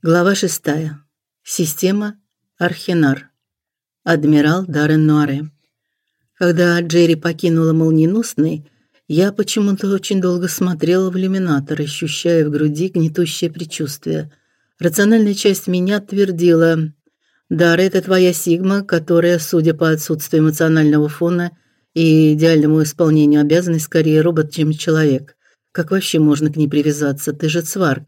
Глава 6. Система Архинар. Адмирал Даррен Нуаре. Когда Джерри покинула молниеносный, я почему-то очень долго смотрела в иллюминатор, ощущая в груди гнетущее предчувствие. Рациональная часть меня твердила: "Дар это твоя сигма, которая, судя по отсутствию эмоционального фона и идеальному исполнению обязанностей, скорее робот, чем человек. Как вообще можно к ней привязаться? Ты же цварк.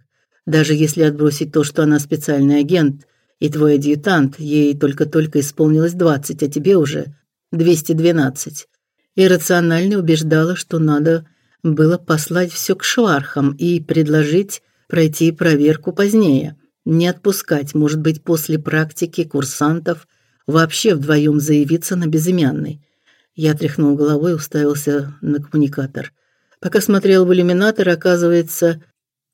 Даже если отбросить то, что она специальный агент и твой адъютант, ей только-только исполнилось 20, а тебе уже 212. Иррационально убеждала, что надо было послать все к швархам и предложить пройти проверку позднее. Не отпускать, может быть, после практики курсантов вообще вдвоем заявиться на безымянный. Я тряхнул головой и уставился на коммуникатор. Пока смотрел в иллюминатор, оказывается,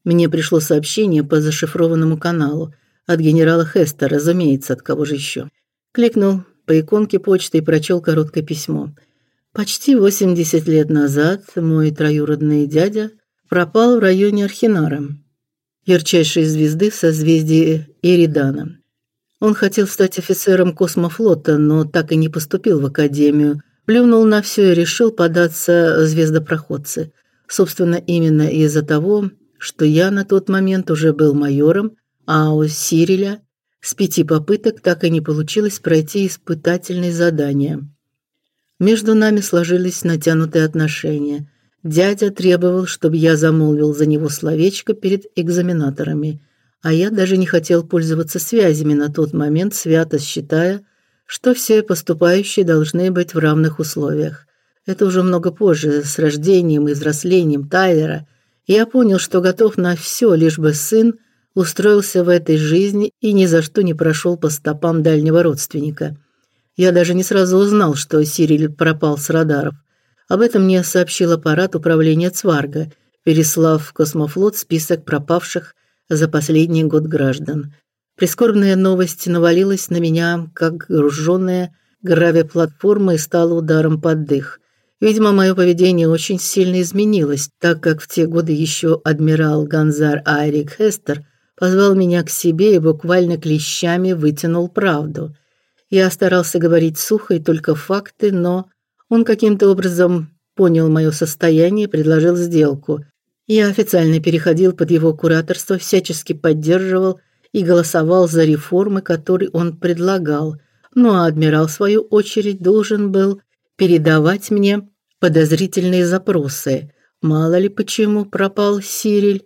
мне пришло сообщение по зашифрованному каналу от генерала Хеста, разумеется, от кого же еще. Кликнул по иконке почты и прочел короткое письмо. Почти 80 лет назад мой троюродный дядя пропал в районе Архинара, ярчайшей звезды в созвездии Эридана. Он хотел стать офицером космофлота, но так и не поступил в академию. Плюнул на все и решил податься в звездопроходцы. Собственно, именно из-за того, что я на тот момент уже был майором, а у Сириля с пяти попыток так и не получилось пройти испытательные задания. Между нами сложились натянутые отношения. Дядя требовал, чтобы я замолвил за него словечко перед экзаменаторами, а я даже не хотел пользоваться связями на тот момент, свято считая, что все поступающие должны быть в равных условиях. Это уже много позже, с рождением и взрослением Тайлера – я понял, что готов на все, лишь бы сын устроился в этой жизни и ни за что не прошел по стопам дальнего родственника. Я даже не сразу узнал, что Сириль пропал с радаров. Об этом мне сообщил аппарат управления Цварга, переслав в космофлот список пропавших за последний год граждан. Прискорбная новость навалилась на меня, как груженная гравиплатформа и стала ударом под дых. Видимо, мое поведение очень сильно изменилось, так как в те годы еще адмирал Ганзар Айрик Хестер позвал меня к себе и буквально клещами вытянул правду. Я старался говорить сухо и только факты, но он каким-то образом понял мое состояние и предложил сделку. Я официально переходил под его кураторство, всячески поддерживал и голосовал за реформы, которые он предлагал. Ну а адмирал в свою очередь должен был передавать мне подозрительные запросы. Мало ли почему пропал Сириль.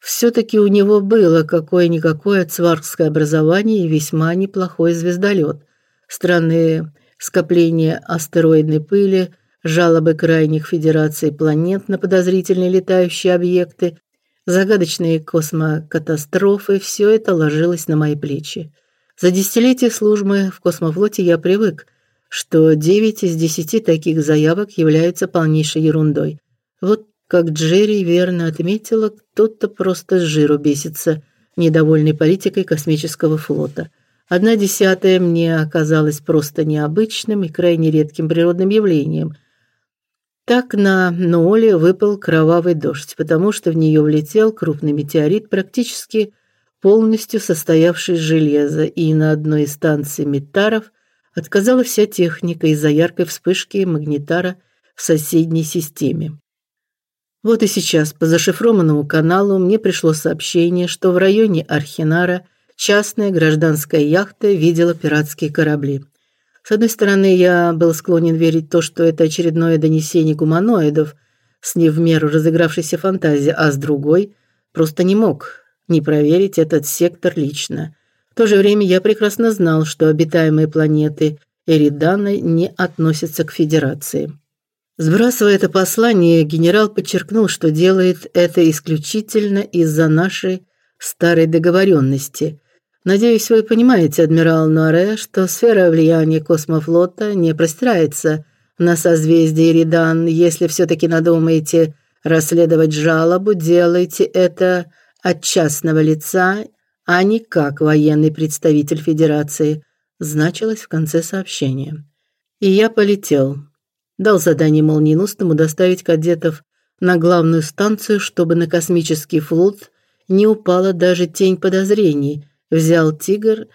все таки у него было какое-никакое цваргское образование и весьма неплохой звездолет. Странные скопления астероидной пыли, жалобы крайних федераций планет на подозрительные летающие объекты, загадочные космокатастрофы все это ложилось на мои плечи. За десятилетия службы в космофлоте я привык что 9 из 10 таких заявок являются полнейшей ерундой. Вот как Джерри верно отметила, кто-то просто с жиру бесится, недовольный политикой космического флота. Одна десятая мне оказалась просто необычным и крайне редким природным явлением. Так на Нооле выпал кровавый дождь, потому что в нее влетел крупный метеорит, практически полностью состоявший из железа, и на одной из станций Митаров отказала вся техника из-за яркой вспышки магнитара в соседней системе. Вот и сейчас по зашифрованному каналу мне пришло сообщение, что в районе Архинара частная гражданская яхта видела пиратские корабли. С одной стороны, я был склонен верить то, что это очередное донесение гуманоидов с не в меру разыгравшейся фантазией, а с другой просто не мог не проверить этот сектор лично. В то же время я прекрасно знал, что обитаемые планеты Эриданы не относятся к Федерации. Сбрасывая это послание, генерал подчеркнул, что делает это исключительно из-за нашей старой договоренности. Надеюсь, вы понимаете, адмирал Норе, что сфера влияния космофлота не простирается на созвездие Эридан. Если все таки надумаете расследовать жалобу, делайте это от частного лица а не как военный представитель Федерации, значилось в конце сообщения. И я полетел. Дал задание молниеносному доставить кадетов на главную станцию, чтобы на космический флот не упала даже тень подозрений. Взял Тигр,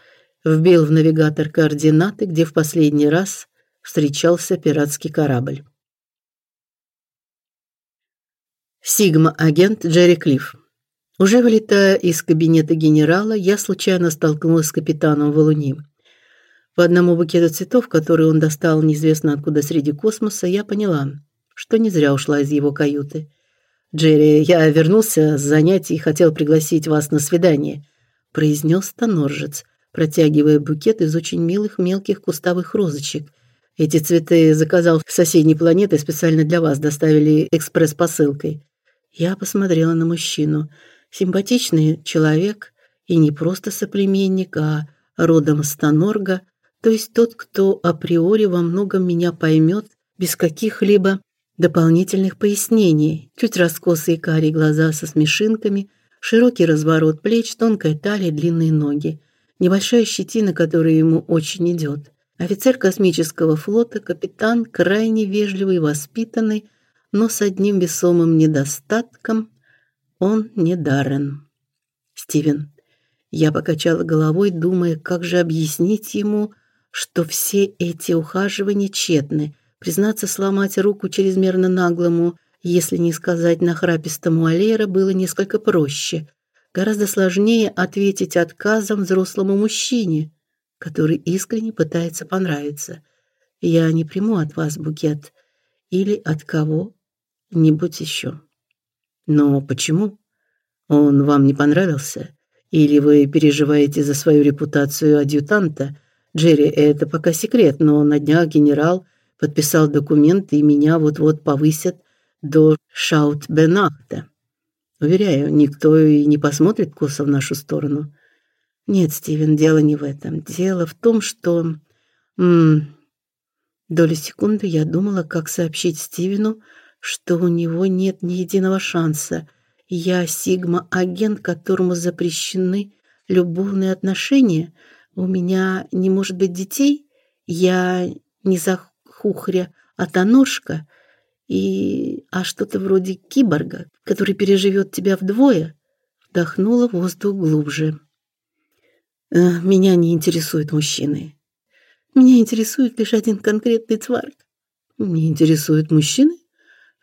вбил в навигатор координаты, где в последний раз встречался пиратский корабль. Сигма-агент Джерри Клифф. Уже вылетая из кабинета генерала, я случайно столкнулась с капитаном Валуни. По одному букету цветов, который он достал неизвестно откуда среди космоса, я поняла, что не зря ушла из его каюты. Джерри, я вернулся с занятий и хотел пригласить вас на свидание, произнес Тоноржец, протягивая букет из очень милых мелких кустовых розочек. Эти цветы заказал с соседней планеты специально для вас, доставили экспресс-посылкой. Я посмотрела на мужчину. Симпатичный человек и не просто соплеменник, а родом из Тонорга, то есть тот, кто априори во многом меня поймет без каких-либо дополнительных пояснений. Чуть раскосые карие глаза со смешинками, широкий разворот плеч, тонкая талия, длинные ноги, небольшая щетина, которая ему очень идет. Офицер космического флота, капитан, крайне вежливый и воспитанный, но с одним весомым недостатком он не Даррен. Стивен. Я покачала головой, думая, как же объяснить ему, что все эти ухаживания тщетны. Признаться, сломать руку чрезмерно наглому, если не сказать нахрапистому Алейра, было несколько проще. Гораздо сложнее ответить отказом взрослому мужчине, который искренне пытается понравиться. Я не приму от вас букет или от кого-нибудь еще. Но почему? Он вам не понравился? Или вы переживаете за свою репутацию адъютанта? Джерри, это пока секрет, но на днях генерал подписал документ, и меня вот-вот повысят до шаут-бенахта. Уверяю, никто и не посмотрит косо в нашу сторону. Нет, Стивен, дело не в этом. Дело в том, что м доли секунды я думала, как сообщить Стивену, что у него нет ни единого шанса. Я сигма-агент, которому запрещены любовные отношения. У меня не может быть детей. Я не захухря, а тоножка. И а что-то вроде киборга, который переживет тебя вдвое. Вдохнула воздух глубже. Э, меня не интересуют мужчины. Меня интересует лишь один конкретный тварк. Не интересуют мужчины?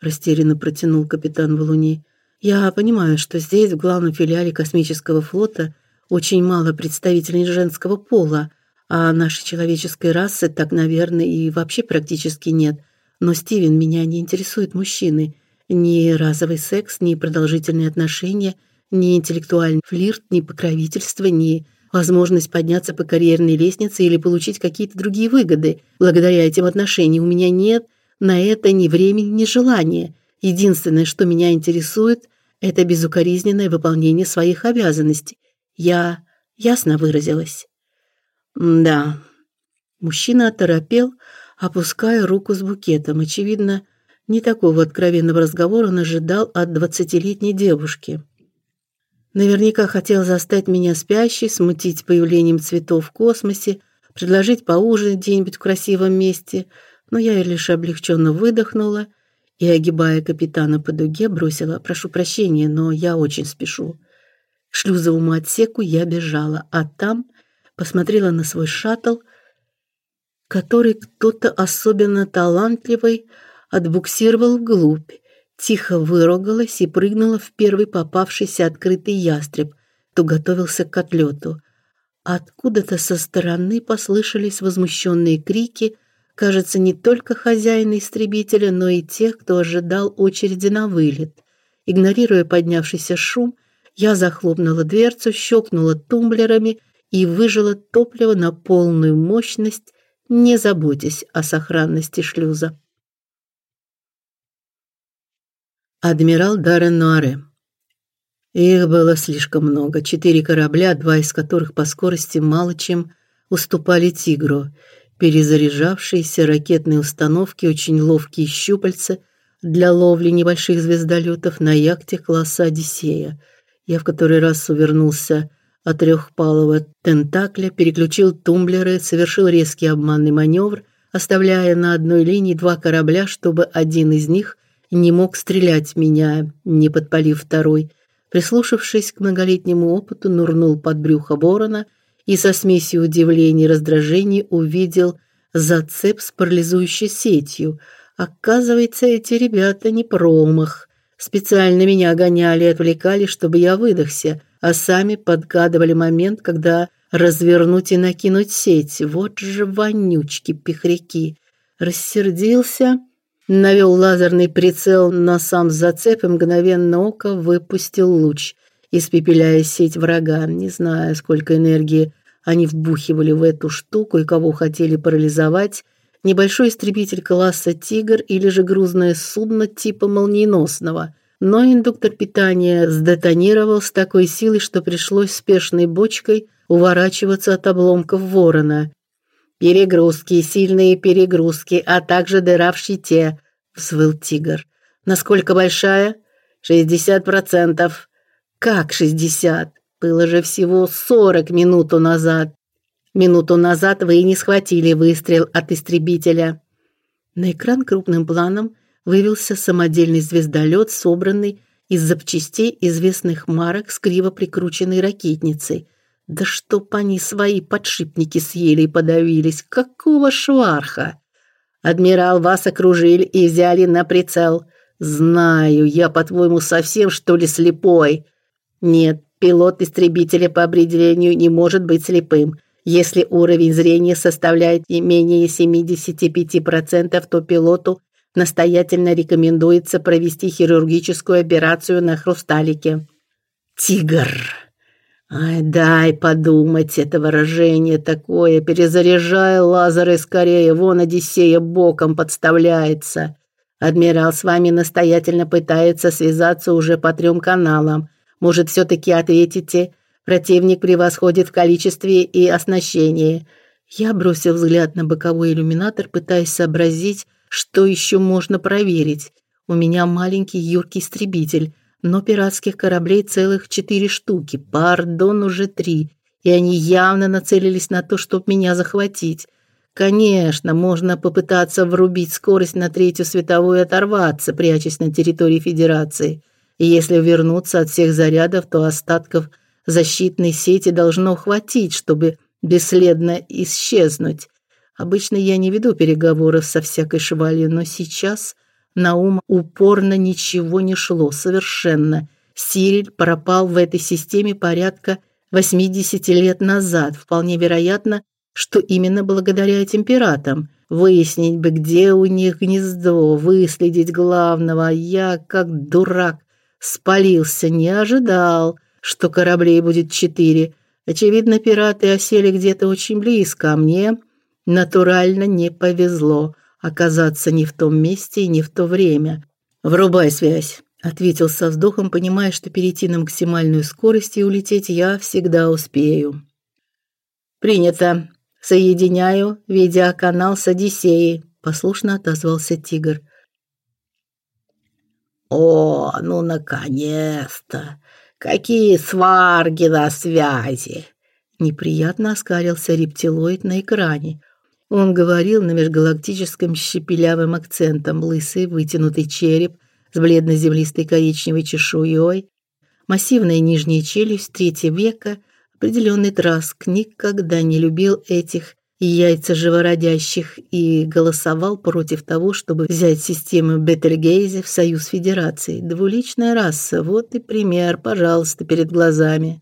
Растерянно протянул капитан Валуни. Я понимаю, что здесь, в главном филиале космического флота, очень мало представителей женского пола, а нашей человеческой расы так, наверное, и вообще практически нет. Но Стивен меня не интересует мужчины, ни разовый секс, ни продолжительные отношения, ни интеллектуальный флирт, ни покровительство, ни возможность подняться по карьерной лестнице или получить какие-то другие выгоды. Благодаря этим отношениям у меня нет на это ни времени, ни желания. Единственное, что меня интересует, это безукоризненное выполнение своих обязанностей. Я ясно выразилась. Да. Мужчина оторопел, опуская руку с букетом. Очевидно, не такого откровенного разговора он ожидал от двадцатилетней девушки. Наверняка хотел застать меня спящей, смутить появлением цветов в космосе, предложить поужинать где-нибудь в красивом месте – но я лишь облегченно выдохнула и, огибая капитана по дуге, бросила: "Прошу прощения, но я очень спешу". К шлюзовому отсеку я бежала, а там посмотрела на свой шаттл, который кто-то особенно талантливый отбуксировал вглубь. Тихо выругалась и прыгнула в первый попавшийся открытый ястреб, кто готовился к отлету. Откуда-то со стороны послышались возмущенные крики, кажется, не только хозяина истребителя, но и тех, кто ожидал очереди на вылет. Игнорируя поднявшийся шум, я захлопнула дверцу, щелкнула тумблерами и выжила топливо на полную мощность, не заботясь о сохранности шлюза. Адмирал Даррен Нуаре. Их было слишком много, четыре корабля, два из которых по скорости мало чем уступали Тигру, перезаряжавшиеся ракетные установки, очень ловкие щупальца для ловли небольших звездолетов на яхте класса Одиссея. Я в который раз увернулся от трехпалого тентакля, переключил тумблеры, совершил резкий обманный маневр, оставляя на одной линии два корабля, чтобы один из них не мог стрелять меня, не подпалив второй. Прислушавшись к многолетнему опыту, нурнул под брюхо ворона и со смесью удивления и раздражения увидел зацеп с парализующей сетью. Оказывается, эти ребята не промах. Специально меня гоняли и отвлекали, чтобы я выдохся, а сами подгадывали момент, когда развернуть и накинуть сеть. Вот же вонючки пихряки. Рассердился, навел лазерный прицел на сам зацеп и мгновенно ока выпустил луч, испепеляя сеть врага. Не знаю, сколько энергии они вбухивали в эту штуку и кого хотели парализовать. Небольшой истребитель класса Тигр или же грузное судно типа молниеносного. Но индуктор питания сдетонировал с такой силой, что пришлось спешной бочкой уворачиваться от обломков ворона. Перегрузки, сильные перегрузки, а также дыра в щите, взвыл тигр. Насколько большая? Шестьдесят процентов. Как шестьдесят? Было же всего сорок минуту назад. Минуту назад вы не схватили выстрел от истребителя. На экран крупным планом вывелся самодельный звездолет, собранный из запчастей известных марок с криво прикрученной ракетницей. Да чтоб они свои подшипники съели и подавились. Какого шварха? Адмирал вас окружили и взяли на прицел. Знаю, я, по-твоему, совсем что ли слепой? Нет, пилот истребителя по определению не может быть слепым. Если уровень зрения составляет не менее 75%, то пилоту настоятельно рекомендуется провести хирургическую операцию на хрусталике. Тигр Ай, дай подумать, это выражение такое, перезаряжай лазеры скорее, вон Одиссея боком подставляется. Адмирал с вами настоятельно пытается связаться уже по трем каналам. Может, все таки ответите? Противник превосходит в количестве и оснащении. Я бросил взгляд на боковой иллюминатор, пытаясь сообразить, что еще можно проверить. У меня маленький юркий истребитель но пиратских кораблей целых четыре штуки, пардон, уже три, и они явно нацелились на то, чтобы меня захватить. Конечно, можно попытаться врубить скорость на третью световую и оторваться, прячась на территории Федерации. И если вернуться от всех зарядов, то остатков защитной сети должно хватить, чтобы бесследно исчезнуть. Обычно я не веду переговоров со всякой швалью, но сейчас на ум упорно ничего не шло совершенно. Сириль пропал в этой системе порядка 80 лет назад. Вполне вероятно, что именно благодаря этим пиратам. Выяснить бы, где у них гнездо, выследить главного. Я, как дурак, спалился, не ожидал, что кораблей будет четыре. Очевидно, пираты осели где-то очень близко, а мне натурально не повезло оказаться не в том месте и не в то время. Врубай связь, ответил со вздохом, понимая, что перейти на максимальную скорость и улететь я всегда успею. Принято. Соединяю видеоканал с Одиссеей, послушно отозвался Тигр. О, ну наконец-то. Какие сварги на связи. Неприятно оскалился рептилоид на экране. Он говорил на межгалактическом щепелявым акцентом, лысый, вытянутый череп с бледно-землистой коричневой чешуей, массивная нижняя челюсть третьего века, определенный траск, никогда не любил этих яйца живородящих и голосовал против того, чтобы взять систему Бетельгейзе в Союз Федерации. Двуличная раса, вот и пример, пожалуйста, перед глазами.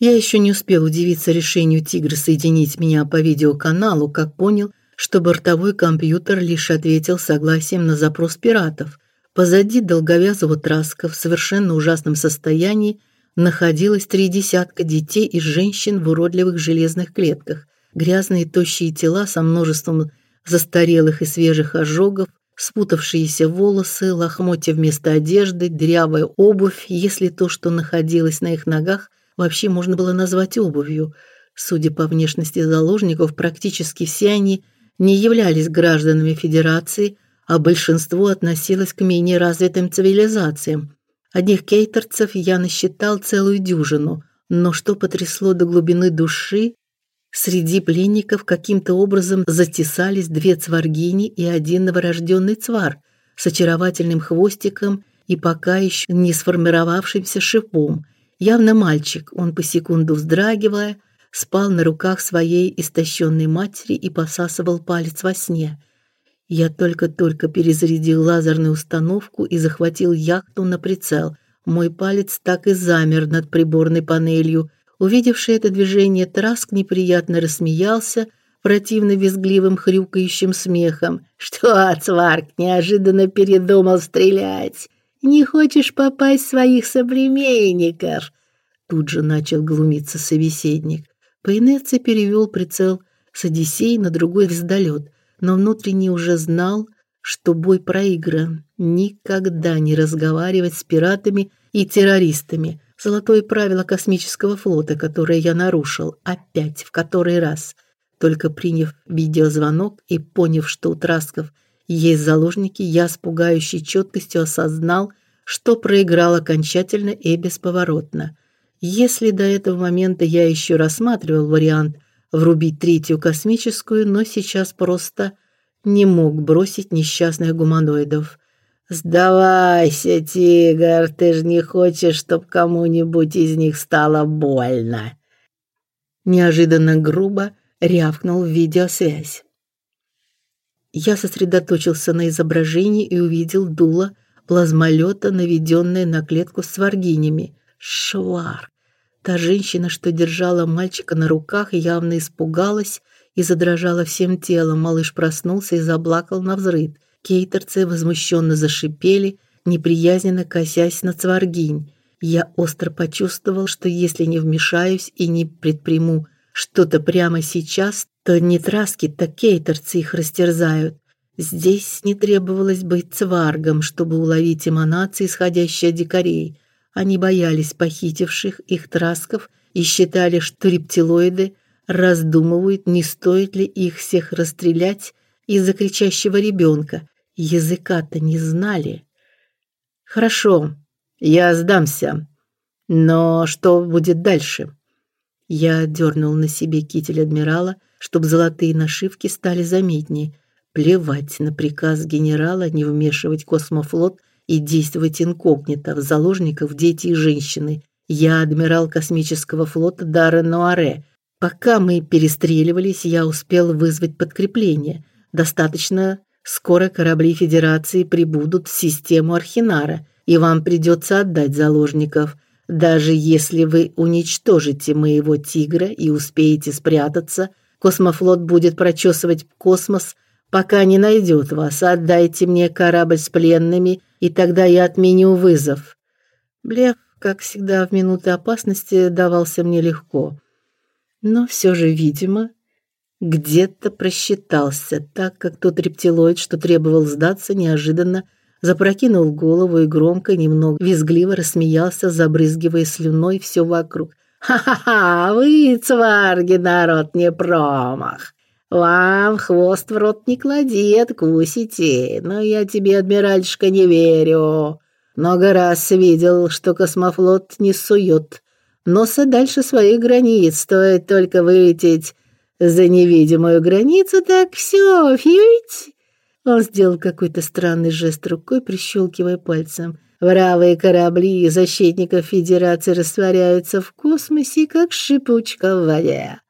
Я еще не успел удивиться решению Тигра соединить меня по видеоканалу, как понял, что бортовой компьютер лишь ответил согласием на запрос пиратов. Позади долговязого Траска в совершенно ужасном состоянии находилось три десятка детей и женщин в уродливых железных клетках. Грязные тощие тела со множеством застарелых и свежих ожогов, спутавшиеся волосы, лохмотья вместо одежды, дырявая обувь, если то, что находилось на их ногах, вообще можно было назвать обувью. Судя по внешности заложников, практически все они не являлись гражданами Федерации, а большинство относилось к менее развитым цивилизациям. Одних кейтерцев я насчитал целую дюжину, но что потрясло до глубины души, среди пленников каким-то образом затесались две цваргини и один новорожденный цвар с очаровательным хвостиком и пока еще не сформировавшимся шипом. Явно мальчик, он по секунду вздрагивая, спал на руках своей истощенной матери и посасывал палец во сне. Я только-только перезарядил лазерную установку и захватил яхту на прицел. Мой палец так и замер над приборной панелью. Увидевший это движение, Траск неприятно рассмеялся противно визгливым хрюкающим смехом. Что, Цварк, неожиданно передумал стрелять? Не хочешь попасть в своих соплеменников? Тут же начал глумиться собеседник. По инерции перевел прицел с Одиссей на другой звездолет, но внутренне уже знал, что бой проигран. Никогда не разговаривать с пиратами и террористами. Золотое правило космического флота, которое я нарушил опять в который раз. Только приняв видеозвонок и поняв, что у Трасков есть заложники, я с пугающей четкостью осознал, что проиграл окончательно и бесповоротно. Если до этого момента я еще рассматривал вариант врубить третью космическую, но сейчас просто не мог бросить несчастных гуманоидов. Сдавайся, тигр, ты ж не хочешь, чтоб кому-нибудь из них стало больно. Неожиданно грубо рявкнул в видеосвязь. Я сосредоточился на изображении и увидел дуло плазмолета, наведенное на клетку с варгинями. Швар. Та женщина, что держала мальчика на руках, явно испугалась и задрожала всем телом. Малыш проснулся и заплакал на взрыв. Кейтерцы возмущенно зашипели, неприязненно косясь на Цваргинь. Я остро почувствовал, что если не вмешаюсь и не предприму что-то прямо сейчас, то не траски, так кейтерцы их растерзают. Здесь не требовалось быть цваргом, чтобы уловить эманации, исходящие от дикарей. Они боялись похитивших их трасков и считали, что рептилоиды раздумывают, не стоит ли их всех расстрелять из-за кричащего ребенка. Языка-то не знали. Хорошо, я сдамся. Но что будет дальше? Я дернул на себе китель адмирала, чтобы золотые нашивки стали заметнее. Плевать на приказ генерала не вмешивать космофлот и действовать инкогнито в заложников дети и женщины. Я адмирал космического флота Даррен Нуаре. Пока мы перестреливались, я успел вызвать подкрепление. Достаточно скоро корабли Федерации прибудут в систему Архинара, и вам придется отдать заложников. Даже если вы уничтожите моего тигра и успеете спрятаться, космофлот будет прочесывать космос, пока не найдет вас. Отдайте мне корабль с пленными и тогда я отменю вызов. Блеф, как всегда в минуты опасности, давался мне легко. Но все же, видимо, где-то просчитался, так как тот рептилоид, что требовал сдаться, неожиданно запрокинул голову и громко, немного визгливо рассмеялся, забрызгивая слюной все вокруг. «Ха-ха-ха! Вы, цварги, народ не промах! Вам хвост в рот не клади, откусите. Но я тебе, адмиральшка, не верю. Много раз видел, что космофлот не сует носа дальше своих границ. Стоит только вылететь за невидимую границу, так все, фьють. Он сделал какой-то странный жест рукой, прищелкивая пальцем. Вравые корабли защитников Федерации растворяются в космосе, как шипучка в воде.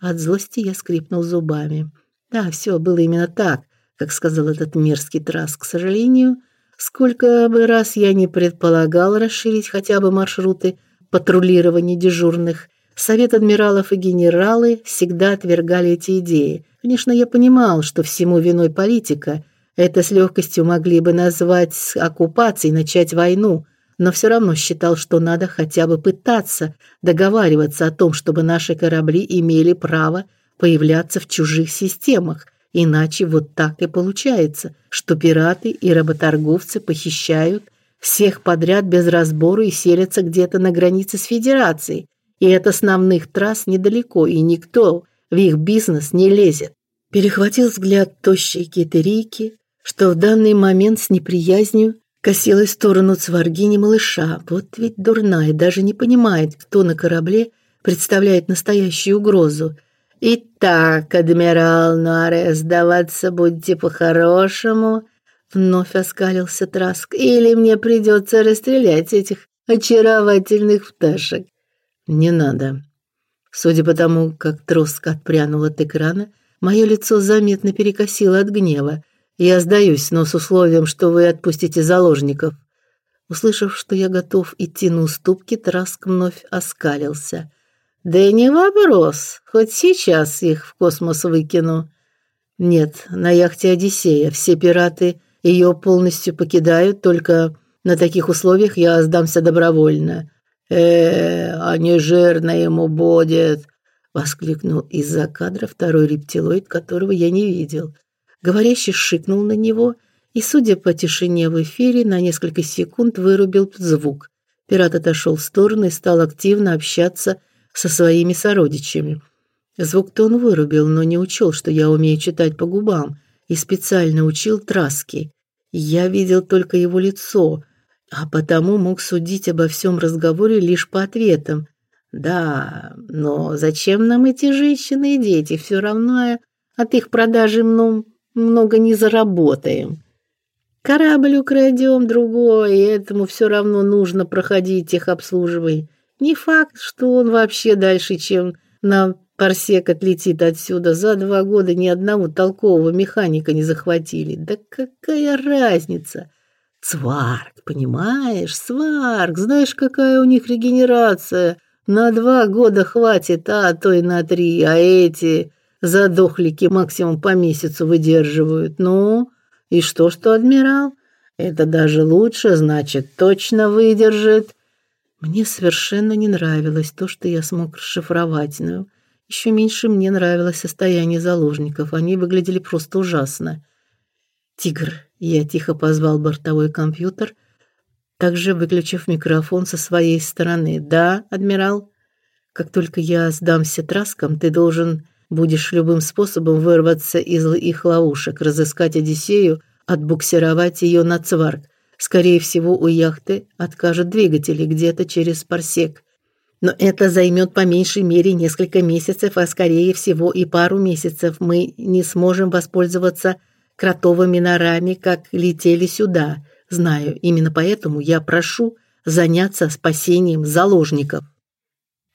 От злости я скрипнул зубами. Да, все было именно так, как сказал этот мерзкий трас. К сожалению, сколько бы раз я не предполагал расширить хотя бы маршруты патрулирования дежурных, совет адмиралов и генералы всегда отвергали эти идеи. Конечно, я понимал, что всему виной политика. Это с легкостью могли бы назвать оккупацией, начать войну – но все равно считал, что надо хотя бы пытаться договариваться о том, чтобы наши корабли имели право появляться в чужих системах. Иначе вот так и получается, что пираты и работорговцы похищают всех подряд без разбору и селятся где-то на границе с Федерацией. И от основных трасс недалеко, и никто в их бизнес не лезет. Перехватил взгляд тощей китерийки, что в данный момент с неприязнью Косилась в сторону цваргини малыша. Вот ведь дурная, даже не понимает, кто на корабле представляет настоящую угрозу. «Итак, адмирал Нуаре, сдаваться будете по-хорошему, Вновь оскалился Траск. Или мне придется расстрелять этих очаровательных пташек. Не надо. Судя по тому, как Троск отпрянул от экрана, мое лицо заметно перекосило от гнева. Я сдаюсь, но с условием, что вы отпустите заложников. Услышав, что я готов идти на уступки, Траск вновь оскалился. Да не вопрос, хоть сейчас их в космос выкину. Нет, на яхте Одиссея все пираты ее полностью покидают, только на таких условиях я сдамся добровольно. Э, а не жирно ему будет, воскликнул из-за кадра второй рептилоид, которого я не видел. Говорящий шикнул на него и, судя по тишине в эфире, на несколько секунд вырубил звук. Пират отошел в сторону и стал активно общаться со своими сородичами. Звук-то он вырубил, но не учел, что я умею читать по губам, и специально учил Траски. Я видел только его лицо, а потому мог судить обо всем разговоре лишь по ответам. Да, но зачем нам эти женщины и дети? Все равно от их продажи ну, много не заработаем. Корабль украдем другой, и этому все равно нужно проходить их обслуживание. Не факт, что он вообще дальше, чем на парсек отлетит отсюда. За два года ни одного толкового механика не захватили. Да какая разница? Сварк, понимаешь? Сварк, знаешь, какая у них регенерация? На два года хватит, а то и на три, а эти задохлики максимум по месяцу выдерживают. Ну, и что, что адмирал? Это даже лучше, значит, точно выдержит. Мне совершенно не нравилось то, что я смог расшифровать, но еще меньше мне нравилось состояние заложников. Они выглядели просто ужасно. Тигр, я тихо позвал бортовой компьютер, также выключив микрофон со своей стороны. Да, адмирал. Как только я сдамся траскам, ты должен будешь любым способом вырваться из их ловушек, разыскать Одиссею, отбуксировать ее на Цварк. Скорее всего, у яхты откажут двигатели где-то через парсек. Но это займет по меньшей мере несколько месяцев, а скорее всего и пару месяцев. Мы не сможем воспользоваться кротовыми норами, как летели сюда. Знаю, именно поэтому я прошу заняться спасением заложников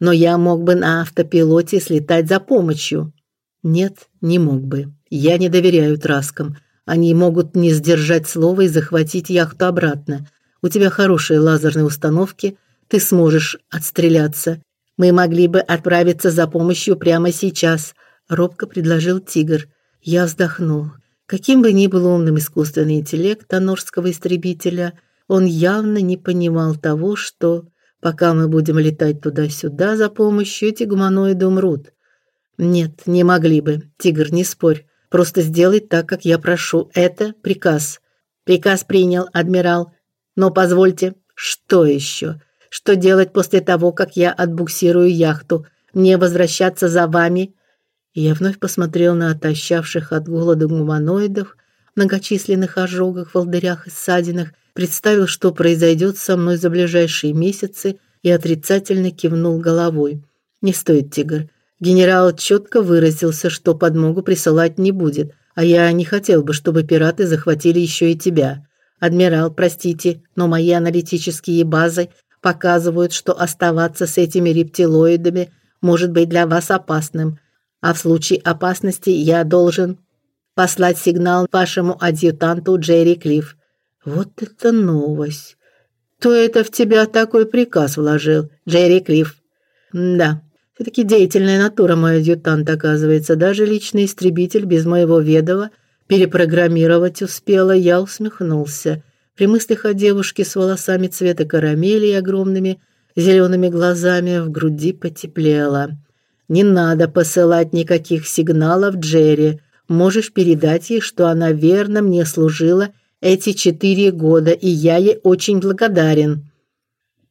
но я мог бы на автопилоте слетать за помощью. Нет, не мог бы. Я не доверяю траскам. Они могут не сдержать слова и захватить яхту обратно. У тебя хорошие лазерные установки, ты сможешь отстреляться. Мы могли бы отправиться за помощью прямо сейчас, робко предложил Тигр. Я вздохнул. Каким бы ни был умным искусственный интеллект анорского истребителя, он явно не понимал того, что Пока мы будем летать туда-сюда за помощью, эти гуманоиды умрут. Нет, не могли бы. Тигр, не спорь. Просто сделай так, как я прошу. Это приказ. Приказ принял, адмирал. Но позвольте, что еще? Что делать после того, как я отбуксирую яхту? Мне возвращаться за вами? Я вновь посмотрел на отощавших от голода гуманоидов, многочисленных ожогах, волдырях и ссадинах представил, что произойдет со мной за ближайшие месяцы, и отрицательно кивнул головой. Не стоит, Тигр. Генерал четко выразился, что подмогу присылать не будет, а я не хотел бы, чтобы пираты захватили еще и тебя. Адмирал, простите, но мои аналитические базы показывают, что оставаться с этими рептилоидами может быть для вас опасным. А в случае опасности я должен послать сигнал вашему адъютанту Джерри Клифф. Вот это новость. Кто это в тебя такой приказ вложил? Джерри Клифф. Да. все таки деятельная натура мой адъютант, оказывается, даже личный истребитель без моего ведома перепрограммировать успела, я усмехнулся. При мыслях о девушке с волосами цвета карамели и огромными зелеными глазами в груди потеплело. Не надо посылать никаких сигналов Джерри. Можешь передать ей, что она верно мне служила эти четыре года, и я ей очень благодарен.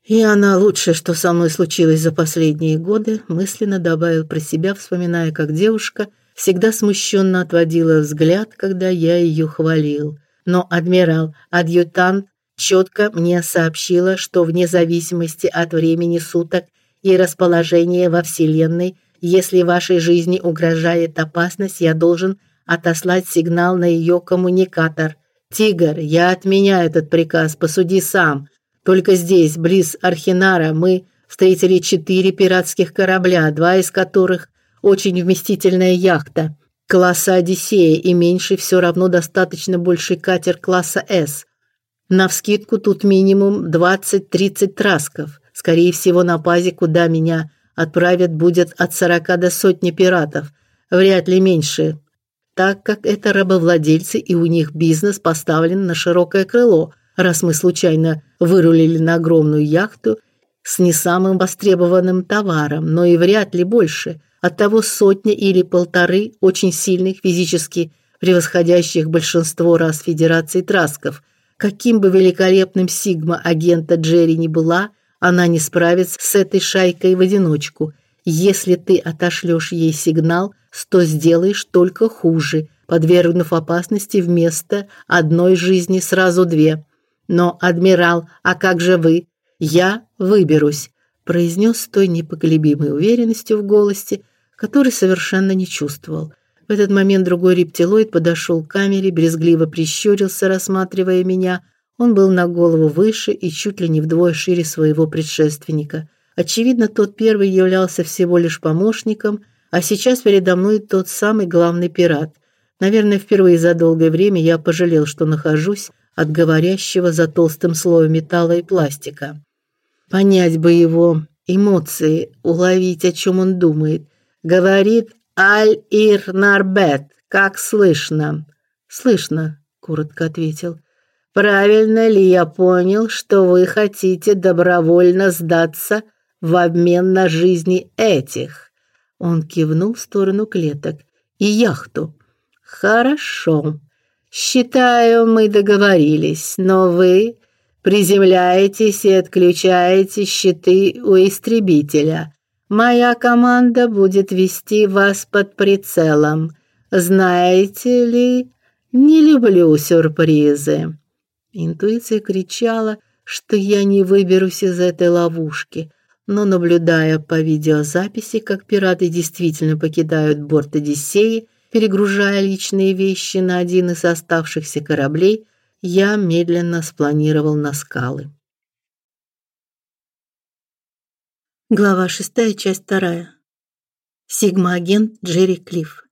И она лучшее, что со мной случилось за последние годы, мысленно добавил про себя, вспоминая, как девушка всегда смущенно отводила взгляд, когда я ее хвалил. Но адмирал, адъютант четко мне сообщила, что вне зависимости от времени суток и расположения во вселенной, если вашей жизни угрожает опасность, я должен отослать сигнал на ее коммуникатор. Тигр, я отменяю этот приказ, посуди сам. Только здесь, близ Архинара, мы встретили четыре пиратских корабля, два из которых очень вместительная яхта класса Одиссея и меньший все равно достаточно больший катер класса С. Навскидку тут минимум 20-30 трасков. Скорее всего, на базе, куда меня отправят, будет от 40 до сотни пиратов, вряд ли меньше, так как это рабовладельцы и у них бизнес поставлен на широкое крыло. Раз мы случайно вырулили на огромную яхту с не самым востребованным товаром, но и вряд ли больше. от того сотня или полторы очень сильных физически превосходящих большинство рас Федерации Трасков. Каким бы великолепным сигма агента Джерри ни была, она не справится с этой шайкой в одиночку. Если ты отошлешь ей сигнал, то сделаешь только хуже, подвергнув опасности вместо одной жизни сразу две. Но, адмирал, а как же вы? Я выберусь, произнес с той непоколебимой уверенностью в голосе, который совершенно не чувствовал. В этот момент другой рептилоид подошел к камере, брезгливо прищурился, рассматривая меня, он был на голову выше и чуть ли не вдвое шире своего предшественника. Очевидно, тот первый являлся всего лишь помощником, а сейчас передо мной тот самый главный пират. Наверное, впервые за долгое время я пожалел, что нахожусь от говорящего за толстым слоем металла и пластика. Понять бы его эмоции, уловить, о чем он думает. Говорит Аль-Ир Нарбет, как слышно? Слышно, коротко ответил. Правильно ли я понял, что вы хотите добровольно сдаться в обмен на жизни этих? Он кивнул в сторону клеток и яхту. Хорошо. Считаю, мы договорились, но вы приземляетесь и отключаете щиты у истребителя. Моя команда будет вести вас под прицелом. Знаете ли, не люблю сюрпризы. Интуиция кричала, что я не выберусь из этой ловушки, но наблюдая по видеозаписи, как пираты действительно покидают борт Одиссеи, перегружая личные вещи на один из оставшихся кораблей, я медленно спланировал на скалы. Глава 6, часть 2. Сигма-агент Джерри Клифф.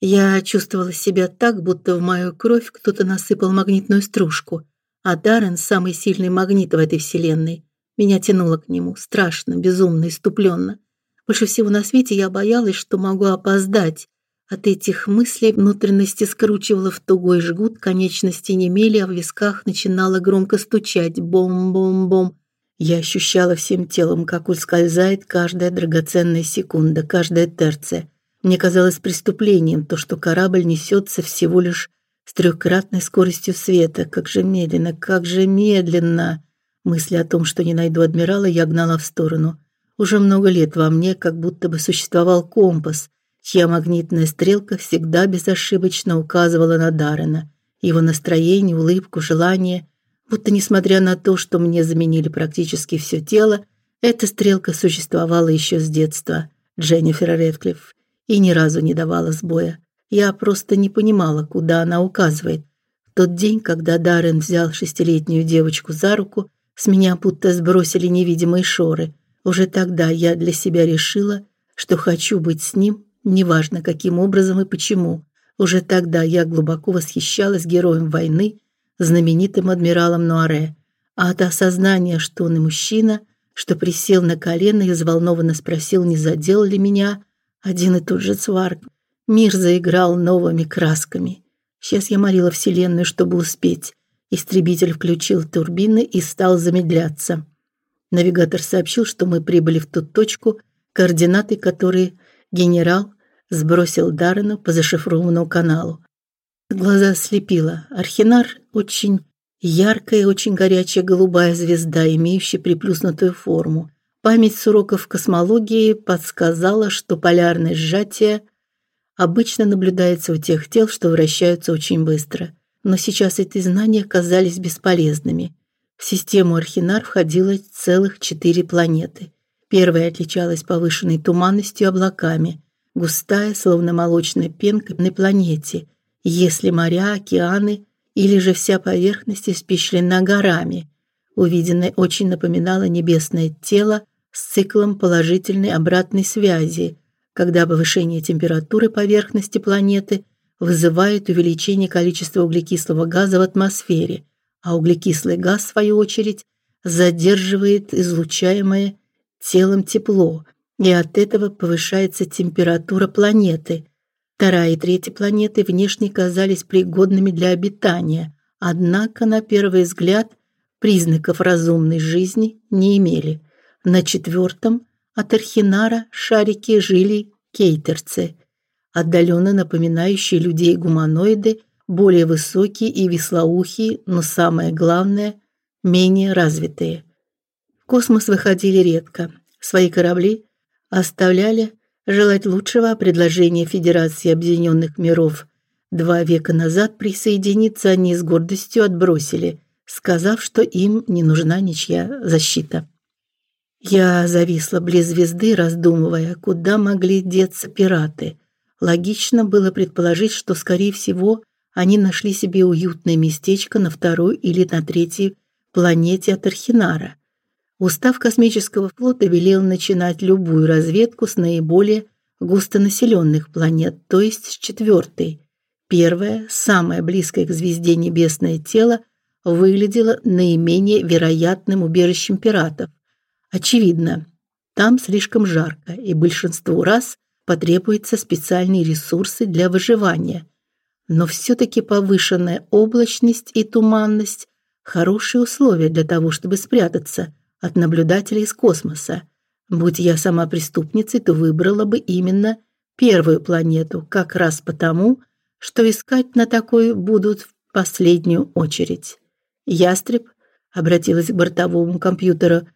Я чувствовала себя так, будто в мою кровь кто-то насыпал магнитную стружку. А Даррен самый сильный магнит в этой вселенной. Меня тянуло к нему, страшно, безумно, иступленно. Больше всего на свете я боялась, что могу опоздать. От этих мыслей внутренности скручивало в тугой жгут, конечности немели, а в висках начинало громко стучать. Бом-бом-бом. Я ощущала всем телом, как ускользает каждая драгоценная секунда, каждая терция. Мне казалось преступлением то, что корабль несется всего лишь с трехкратной скоростью света. Как же медленно, как же медленно. Мысли о том, что не найду адмирала, я гнала в сторону. Уже много лет во мне как будто бы существовал компас, чья магнитная стрелка всегда безошибочно указывала на Дарена, его настроение, улыбку, желание, будто несмотря на то, что мне заменили практически все тело, эта стрелка существовала еще с детства. Дженнифер Редклифф и ни разу не давала сбоя. Я просто не понимала, куда она указывает. В тот день, когда Даррен взял шестилетнюю девочку за руку, с меня будто сбросили невидимые шоры. Уже тогда я для себя решила, что хочу быть с ним, неважно каким образом и почему. Уже тогда я глубоко восхищалась героем войны, знаменитым адмиралом Нуаре. А от осознания, что он и мужчина, что присел на колено и взволнованно спросил, не задел ли меня, один и тот же сварк. Мир заиграл новыми красками. Сейчас я молила Вселенную, чтобы успеть. Истребитель включил турбины и стал замедляться. Навигатор сообщил, что мы прибыли в ту точку, координаты которой генерал сбросил Даррену по зашифрованному каналу. Глаза слепило. Архинар очень яркая, очень горячая голубая звезда, имеющая приплюснутую форму. Память с уроков космологии подсказала, что полярное сжатие обычно наблюдается у тех тел, что вращаются очень быстро. Но сейчас эти знания казались бесполезными. В систему Архинар входило целых четыре планеты. Первая отличалась повышенной туманностью и облаками, густая, словно молочная пенка на планете. Если моря, океаны или же вся поверхность испещрена горами. Увиденное очень напоминало небесное тело с циклом положительной обратной связи, когда повышение температуры поверхности планеты вызывает увеличение количества углекислого газа в атмосфере, а углекислый газ в свою очередь задерживает излучаемое телом тепло, и от этого повышается температура планеты. Вторая и третья планеты внешне казались пригодными для обитания, однако на первый взгляд признаков разумной жизни не имели. На четвертом от Архинара шарики жили кейтерцы, отдаленно напоминающие людей гуманоиды, более высокие и веслоухие, но самое главное менее развитые. В космос выходили редко. Свои корабли оставляли желать лучшего предложения Федерации Объединенных Миров. Два века назад присоединиться они с гордостью отбросили, сказав, что им не нужна ничья защита. Я зависла близ звезды, раздумывая, куда могли деться пираты. Логично было предположить, что скорее всего они нашли себе уютное местечко на второй или на третьей планете от Архинара. Устав космического флота велел начинать любую разведку с наиболее густонаселенных планет, то есть с четвертой. Первая, самая близкая к звезде небесное тело, выглядело наименее вероятным убежищем пиратов. Очевидно, там слишком жарко, и большинству раз потребуются специальные ресурсы для выживания. Но все таки повышенная облачность и туманность хорошие условия для того, чтобы спрятаться от наблюдателей из космоса. Будь я сама преступницей, то выбрала бы именно первую планету, как раз потому, что искать на такой будут в последнюю очередь. Ястреб обратилась к бортовому компьютеру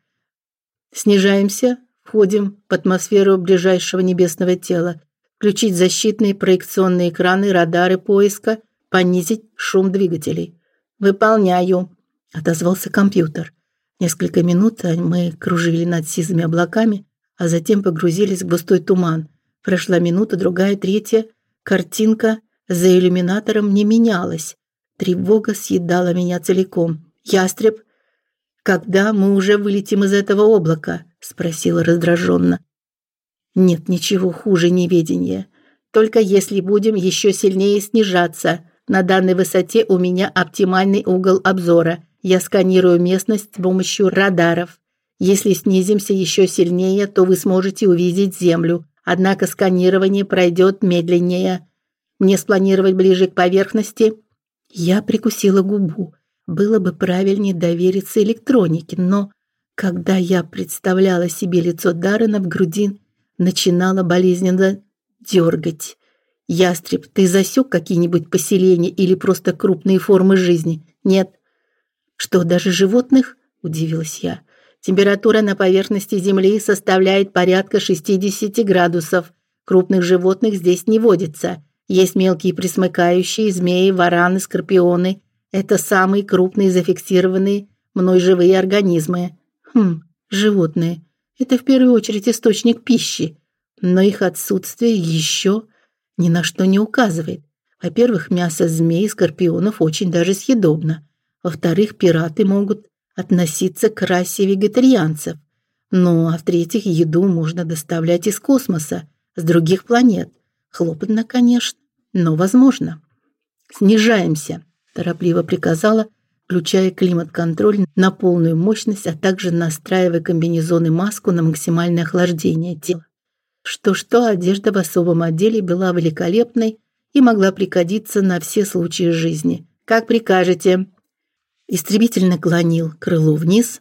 Снижаемся, входим в атмосферу ближайшего небесного тела. Включить защитные проекционные экраны, радары поиска, понизить шум двигателей. Выполняю, отозвался компьютер. Несколько минут мы кружили над сизыми облаками, а затем погрузились в густой туман. Прошла минута, другая, третья. Картинка за иллюминатором не менялась. Тревога съедала меня целиком. Ястреб когда мы уже вылетим из этого облака? спросила раздраженно. Нет ничего хуже неведения. Только если будем еще сильнее снижаться. На данной высоте у меня оптимальный угол обзора. Я сканирую местность с помощью радаров. Если снизимся еще сильнее, то вы сможете увидеть землю. Однако сканирование пройдет медленнее. Мне спланировать ближе к поверхности. Я прикусила губу. Было бы правильнее довериться электронике, но когда я представляла себе лицо Даррена в груди, начинала болезненно дергать. Ястреб, ты засек какие-нибудь поселения или просто крупные формы жизни? Нет. Что, даже животных? удивилась я. Температура на поверхности Земли составляет порядка 60 градусов. Крупных животных здесь не водится. Есть мелкие пресмыкающие, змеи, вараны, скорпионы это самые крупные зафиксированные мной живые организмы. Хм, животные. Это в первую очередь источник пищи, но их отсутствие еще ни на что не указывает. Во-первых, мясо змей и скорпионов очень даже съедобно. Во-вторых, пираты могут относиться к расе вегетарианцев. Ну, а в-третьих, еду можно доставлять из космоса, с других планет. Хлопотно, конечно, но возможно. Снижаемся торопливо приказала, включая климат-контроль на полную мощность, а также настраивая комбинезон и маску на максимальное охлаждение тела. Что-что, одежда в особом отделе была великолепной и могла пригодиться на все случаи жизни. Как прикажете. Истребитель наклонил крыло вниз,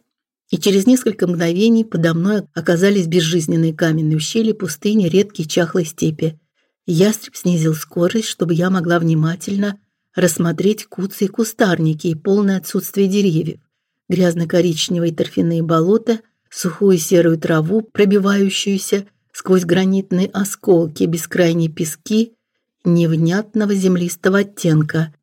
и через несколько мгновений подо мной оказались безжизненные каменные ущелья пустыни, редкие чахлые степи. Ястреб снизил скорость, чтобы я могла внимательно рассмотреть куцы и кустарники и полное отсутствие деревьев, грязно-коричневые торфяные болота, сухую серую траву, пробивающуюся сквозь гранитные осколки, бескрайние пески невнятного землистого оттенка.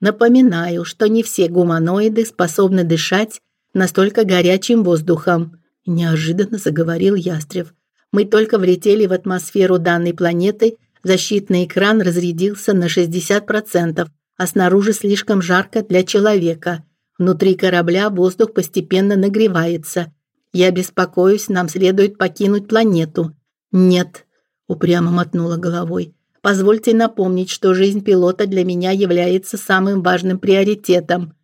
Напоминаю, что не все гуманоиды способны дышать настолько горячим воздухом, неожиданно заговорил ястреб. Мы только влетели в атмосферу данной планеты, защитный экран разрядился на 60%. А снаружи слишком жарко для человека. Внутри корабля воздух постепенно нагревается. Я беспокоюсь, нам следует покинуть планету. Нет, упрямо мотнула головой. Позвольте напомнить, что жизнь пилота для меня является самым важным приоритетом.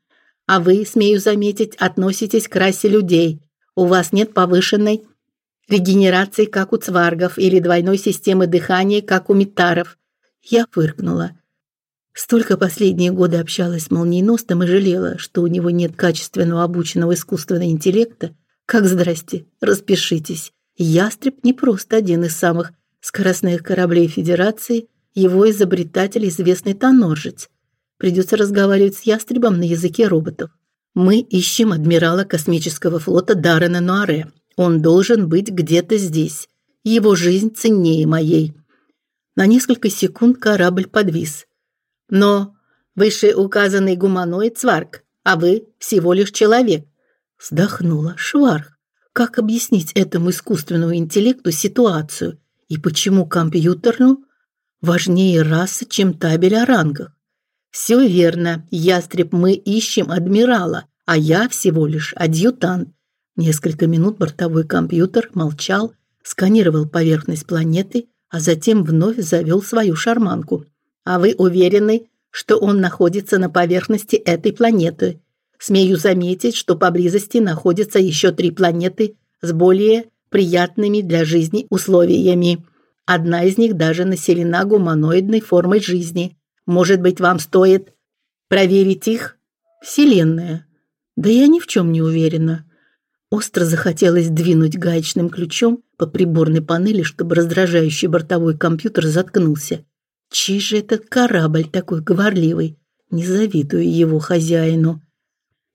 А вы, смею заметить, относитесь к расе людей. У вас нет повышенной регенерации, как у цваргов, или двойной системы дыхания, как у метаров. Я фыркнула. Столько последние годы общалась с молниеносным и жалела, что у него нет качественного обученного искусственного интеллекта. Как здрасте, распишитесь. Ястреб не просто один из самых скоростных кораблей Федерации, его изобретатель известный тоноржец. Придется разговаривать с ястребом на языке роботов. Мы ищем адмирала космического флота Даррена Нуаре. Он должен быть где-то здесь. Его жизнь ценнее моей. На несколько секунд корабль подвис. Но вышеуказанный гуманоид Сварк, а вы всего лишь человек. Вздохнула Шварх. Как объяснить этому искусственному интеллекту ситуацию и почему компьютерну важнее раса, чем табель о рангах? Все верно, ястреб, мы ищем адмирала, а я всего лишь адъютант. Несколько минут бортовой компьютер молчал, сканировал поверхность планеты, а затем вновь завел свою шарманку. А вы уверены, что он находится на поверхности этой планеты? Смею заметить, что поблизости находятся еще три планеты с более приятными для жизни условиями. Одна из них даже населена гуманоидной формой жизни. Может быть, вам стоит проверить их? Вселенная. Да я ни в чем не уверена. Остро захотелось двинуть гаечным ключом по приборной панели, чтобы раздражающий бортовой компьютер заткнулся. Чей же этот корабль такой говорливый? Не завидую его хозяину.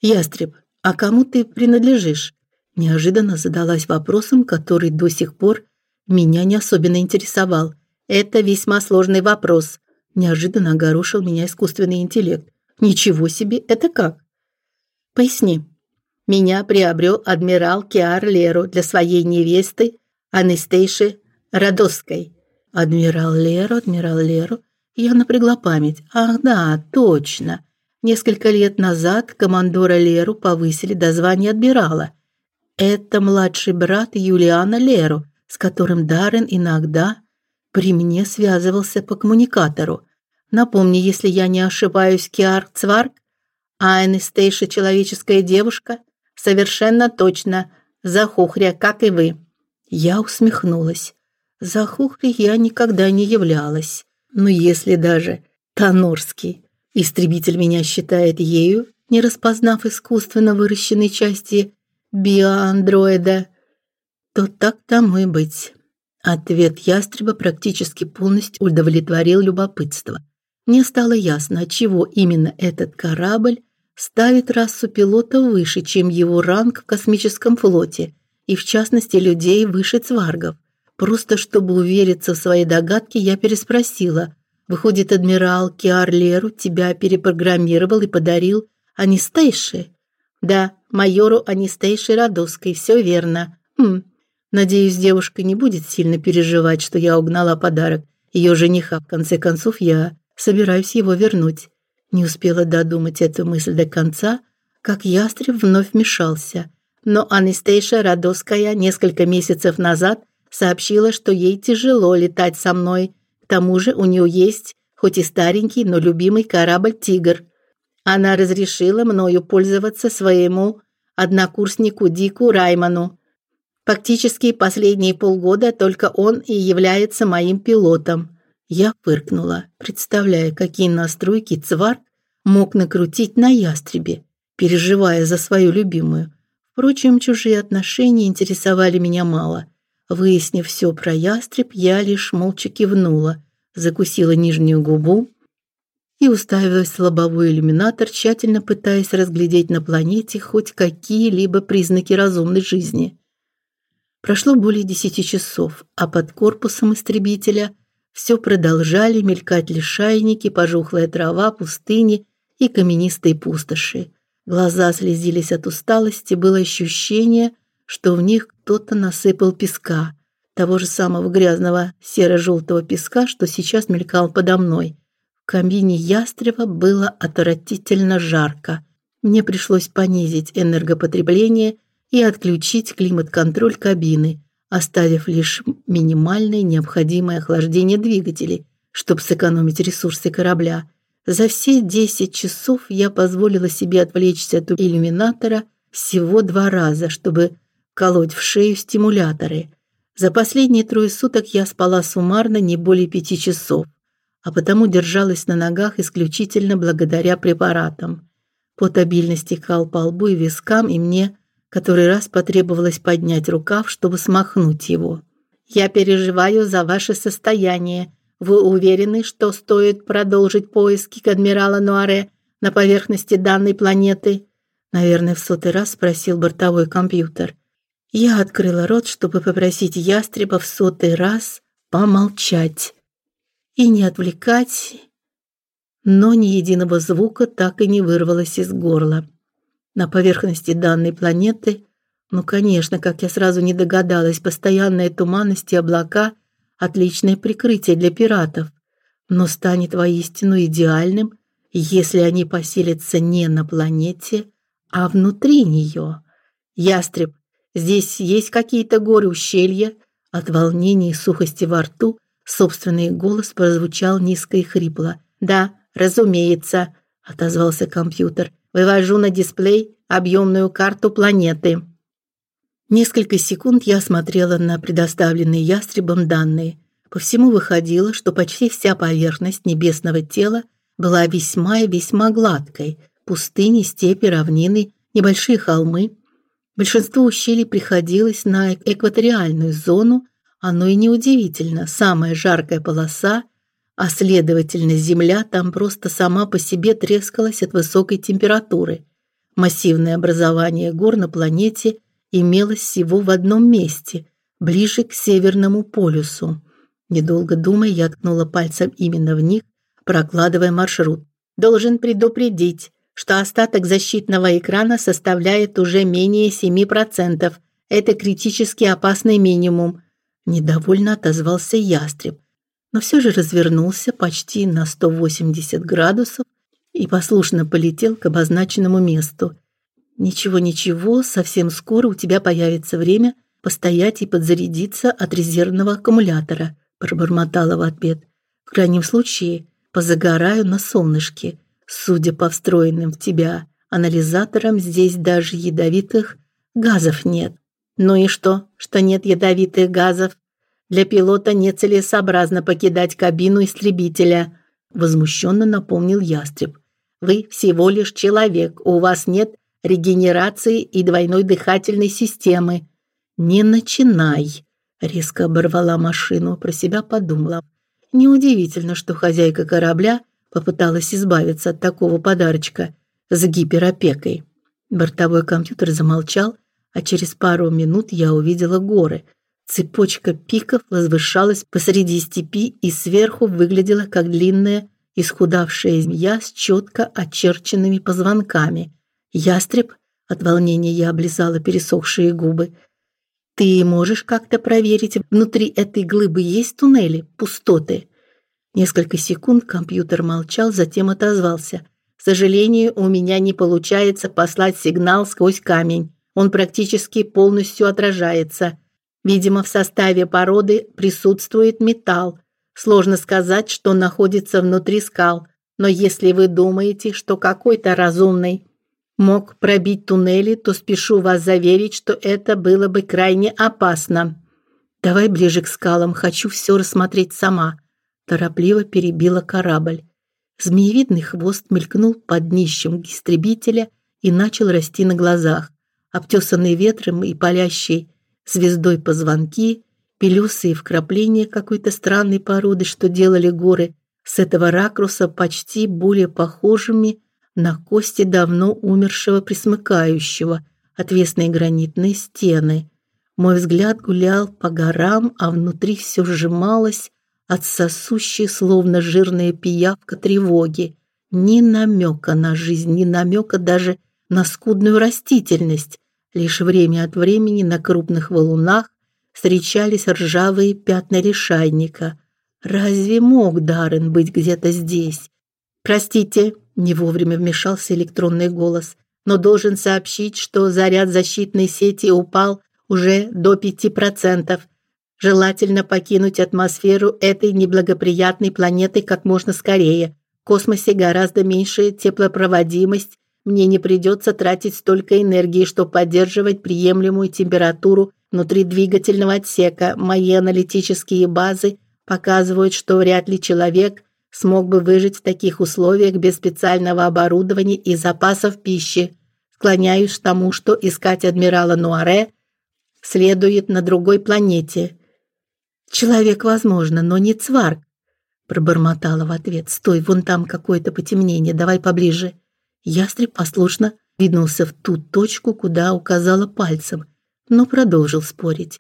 Ястреб, а кому ты принадлежишь? Неожиданно задалась вопросом, который до сих пор меня не особенно интересовал. Это весьма сложный вопрос. Неожиданно огорошил меня искусственный интеллект. Ничего себе, это как? Поясни. Меня приобрел адмирал Киар Леру для своей невесты Анастейши Радосской. Адмирал Леру, адмирал Леру. Я напрягла память. Ах, да, точно. Несколько лет назад командора Леру повысили до звания адмирала. Это младший брат Юлиана Леру, с которым Даррен иногда при мне связывался по коммуникатору. Напомни, если я не ошибаюсь, Киар Цварк, а человеческая девушка, совершенно точно, захухря, как и вы. Я усмехнулась. Захухря я никогда не являлась. Но если даже Танорский истребитель меня считает ею, не распознав искусственно выращенной части биоандроида, то так тому и быть. Ответ ястреба практически полностью удовлетворил любопытство. Мне стало ясно, чего именно этот корабль ставит расу пилота выше, чем его ранг в космическом флоте, и в частности людей выше цваргов. Просто чтобы увериться в своей догадке, я переспросила: "Выходит, адмирал Киарлеру тебя перепрограммировал и подарил Анистейше?" "Да, майору Анистейше Радовской, все верно." Хм. Надеюсь, девушка не будет сильно переживать, что я угнала подарок ее жениха. В конце концов, я собираюсь его вернуть. Не успела додумать эту мысль до конца, как ястреб вновь вмешался. Но Анастейша Радовская несколько месяцев назад сообщила, что ей тяжело летать со мной. К тому же у нее есть, хоть и старенький, но любимый корабль Тигр. Она разрешила мною пользоваться своему однокурснику Дику Райману. Фактически последние полгода только он и является моим пилотом. Я фыркнула, представляя, какие настройки Цварк мог накрутить на ястребе, переживая за свою любимую. Впрочем, чужие отношения интересовали меня мало. Выяснив все про ястреб, я лишь молча кивнула, закусила нижнюю губу и уставилась в лобовой иллюминатор, тщательно пытаясь разглядеть на планете хоть какие-либо признаки разумной жизни. Прошло более десяти часов, а под корпусом истребителя все продолжали мелькать лишайники, пожухлая трава, пустыни и каменистые пустоши. Глаза слезились от усталости, было ощущение, что в них кто-то насыпал песка, того же самого грязного серо желтого песка, что сейчас мелькал подо мной. В кабине ястреба было отвратительно жарко. Мне пришлось понизить энергопотребление и отключить климат-контроль кабины, оставив лишь минимальное необходимое охлаждение двигателей, чтобы сэкономить ресурсы корабля. За все 10 часов я позволила себе отвлечься от иллюминатора всего два раза, чтобы колоть в шею стимуляторы. За последние трое суток я спала суммарно не более пяти часов, а потому держалась на ногах исключительно благодаря препаратам. Пот обильно стекал по лбу и вискам, и мне который раз потребовалось поднять рукав, чтобы смахнуть его. Я переживаю за ваше состояние. Вы уверены, что стоит продолжить поиски адмирала Нуаре на поверхности данной планеты? Наверное, в сотый раз спросил бортовой компьютер. Я открыла рот, чтобы попросить ястреба в сотый раз помолчать и не отвлекать, но ни единого звука так и не вырвалось из горла. На поверхности данной планеты, ну, конечно, как я сразу не догадалась, постоянные туманности и облака отличное прикрытие для пиратов, но станет воистину идеальным, если они поселятся не на планете, а внутри нее. Ястреб Здесь есть какие-то горы, ущелья. От волнения и сухости во рту собственный голос прозвучал низко и хрипло. Да, разумеется, отозвался компьютер. Вывожу на дисплей объемную карту планеты. Несколько секунд я смотрела на предоставленные ястребом данные. По всему выходило, что почти вся поверхность небесного тела была весьма и весьма гладкой. Пустыни, степи, равнины, небольшие холмы, Большинство ущелий приходилось на экваториальную зону, оно и неудивительно, самая жаркая полоса, а следовательно, земля там просто сама по себе трескалась от высокой температуры. Массивное образование гор на планете имелось всего в одном месте, ближе к северному полюсу. Недолго думая, я ткнула пальцем именно в них, прокладывая маршрут. Должен предупредить, что остаток защитного экрана составляет уже менее 7%. Это критически опасный минимум. Недовольно отозвался ястреб, но все же развернулся почти на 180 градусов и послушно полетел к обозначенному месту. Ничего, ничего, совсем скоро у тебя появится время постоять и подзарядиться от резервного аккумулятора, пробормотала в ответ. В крайнем случае, позагораю на солнышке. Судя по встроенным в тебя анализаторам, здесь даже ядовитых газов нет. Ну и что, что нет ядовитых газов? Для пилота нецелесообразно покидать кабину истребителя, возмущенно напомнил ястреб. Вы всего лишь человек, у вас нет регенерации и двойной дыхательной системы. Не начинай, резко оборвала машину, про себя подумала. Неудивительно, что хозяйка корабля попыталась избавиться от такого подарочка с гиперопекой. Бортовой компьютер замолчал, а через пару минут я увидела горы. Цепочка пиков возвышалась посреди степи и сверху выглядела как длинная исхудавшая змея с четко очерченными позвонками. Ястреб от волнения я облизала пересохшие губы. Ты можешь как-то проверить, внутри этой глыбы есть туннели, пустоты? Несколько секунд компьютер молчал, затем отозвался. К сожалению, у меня не получается послать сигнал сквозь камень. Он практически полностью отражается. Видимо, в составе породы присутствует металл. Сложно сказать, что находится внутри скал, но если вы думаете, что какой-то разумный мог пробить туннели, то спешу вас заверить, что это было бы крайне опасно. Давай ближе к скалам, хочу все рассмотреть сама торопливо перебила корабль. Змеевидный хвост мелькнул под днищем истребителя и начал расти на глазах. Обтесанные ветром и палящей звездой позвонки, пелюсы и вкрапления какой-то странной породы, что делали горы с этого ракурса почти более похожими на кости давно умершего присмыкающего, отвесные гранитные стены. Мой взгляд гулял по горам, а внутри все сжималось от сосущей, словно жирная пиявка, тревоги. Ни намека на жизнь, ни намека даже на скудную растительность. Лишь время от времени на крупных валунах встречались ржавые пятна решайника. Разве мог Даррен быть где-то здесь? Простите, не вовремя вмешался электронный голос, но должен сообщить, что заряд защитной сети упал уже до 5%. Желательно покинуть атмосферу этой неблагоприятной планеты как можно скорее. В космосе гораздо меньшая теплопроводимость. Мне не придется тратить столько энергии, чтобы поддерживать приемлемую температуру внутри двигательного отсека. Мои аналитические базы показывают, что вряд ли человек смог бы выжить в таких условиях без специального оборудования и запасов пищи. Склоняюсь к тому, что искать адмирала Нуаре следует на другой планете. Человек, возможно, но не цварк, пробормотала в ответ. Стой, вон там какое-то потемнение, давай поближе. Ястреб послушно двинулся в ту точку, куда указала пальцем, но продолжил спорить.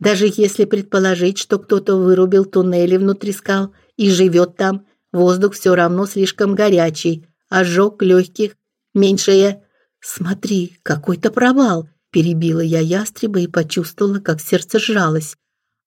Даже если предположить, что кто-то вырубил туннели внутри скал и живет там, воздух все равно слишком горячий, ожог легких, меньшее. Смотри, какой-то провал, перебила я ястреба и почувствовала, как сердце сжалось.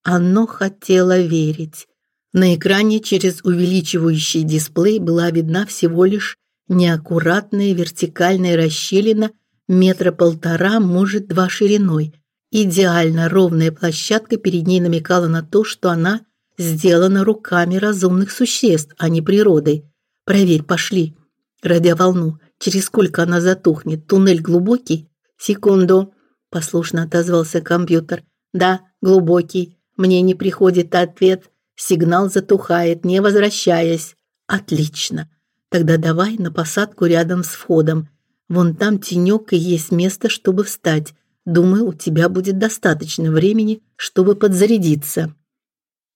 Оно хотело верить. На экране через увеличивающий дисплей была видна всего лишь неаккуратная вертикальная расщелина метра полтора, может, два шириной. Идеально ровная площадка перед ней намекала на то, что она сделана руками разумных существ, а не природой. Проверь, пошли. Радиоволну. Через сколько она затухнет? Туннель глубокий? Секунду. Послушно отозвался компьютер. Да, глубокий. Мне не приходит ответ. Сигнал затухает, не возвращаясь. Отлично. Тогда давай на посадку рядом с входом. Вон там тенек и есть место, чтобы встать. Думаю, у тебя будет достаточно времени, чтобы подзарядиться.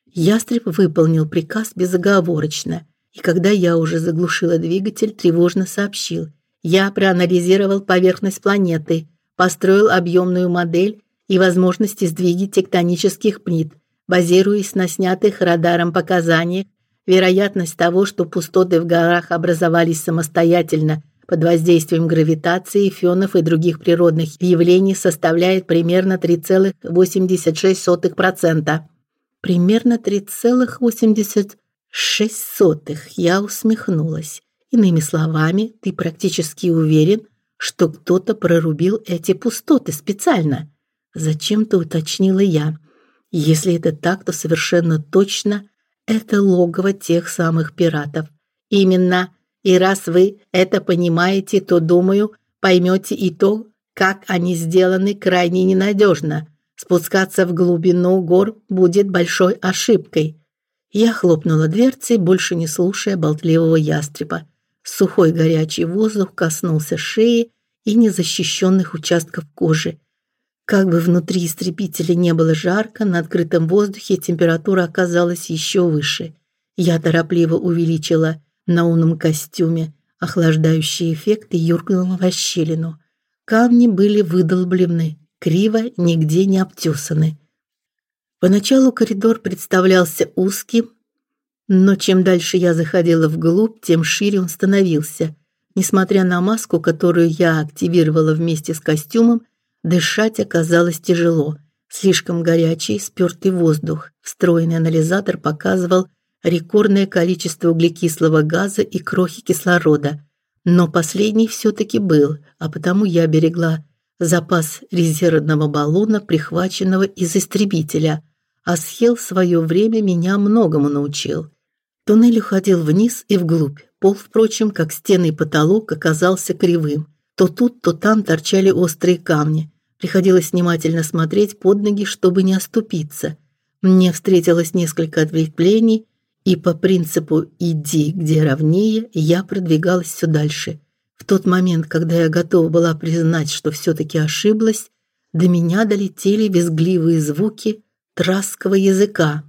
Ястреб выполнил приказ безоговорочно, и когда я уже заглушила двигатель, тревожно сообщил: "Я проанализировал поверхность планеты, построил объемную модель и возможности сдвиги тектонических плит. Базируясь на снятых радаром показаниях, вероятность того, что пустоты в горах образовались самостоятельно под воздействием гравитации, фенов и других природных явлений составляет примерно 3,86%. Примерно 3,86. Я усмехнулась. Иными словами, ты практически уверен, что кто-то прорубил эти пустоты специально. Зачем-то уточнила я. Если это так, то совершенно точно это логово тех самых пиратов. Именно. И раз вы это понимаете, то, думаю, поймете и то, как они сделаны крайне ненадежно. Спускаться в глубину гор будет большой ошибкой. Я хлопнула дверцей, больше не слушая болтливого ястреба. Сухой горячий воздух коснулся шеи и незащищенных участков кожи. Как бы внутри истребителя не было жарко, на открытом воздухе температура оказалась еще выше. Я торопливо увеличила на умном костюме охлаждающий эффект и юркнула в расщелину. Камни были выдолблены, криво, нигде не обтесаны. Поначалу коридор представлялся узким, но чем дальше я заходила вглубь, тем шире он становился. Несмотря на маску, которую я активировала вместе с костюмом, Дышать оказалось тяжело. Слишком горячий, спёртый воздух. Встроенный анализатор показывал рекордное количество углекислого газа и крохи кислорода. Но последний все таки был, а потому я берегла запас резервного баллона, прихваченного из истребителя. А Схел в свое время меня многому научил. Туннель уходил вниз и вглубь. Пол, впрочем, как стены и потолок, оказался кривым. То тут, то там торчали острые камни. Приходилось внимательно смотреть под ноги, чтобы не оступиться. Мне встретилось несколько ответвлений, и по принципу иди где ровнее, я продвигалась все дальше. В тот момент, когда я готова была признать, что все таки ошиблась, до меня долетели визгливые звуки траского языка.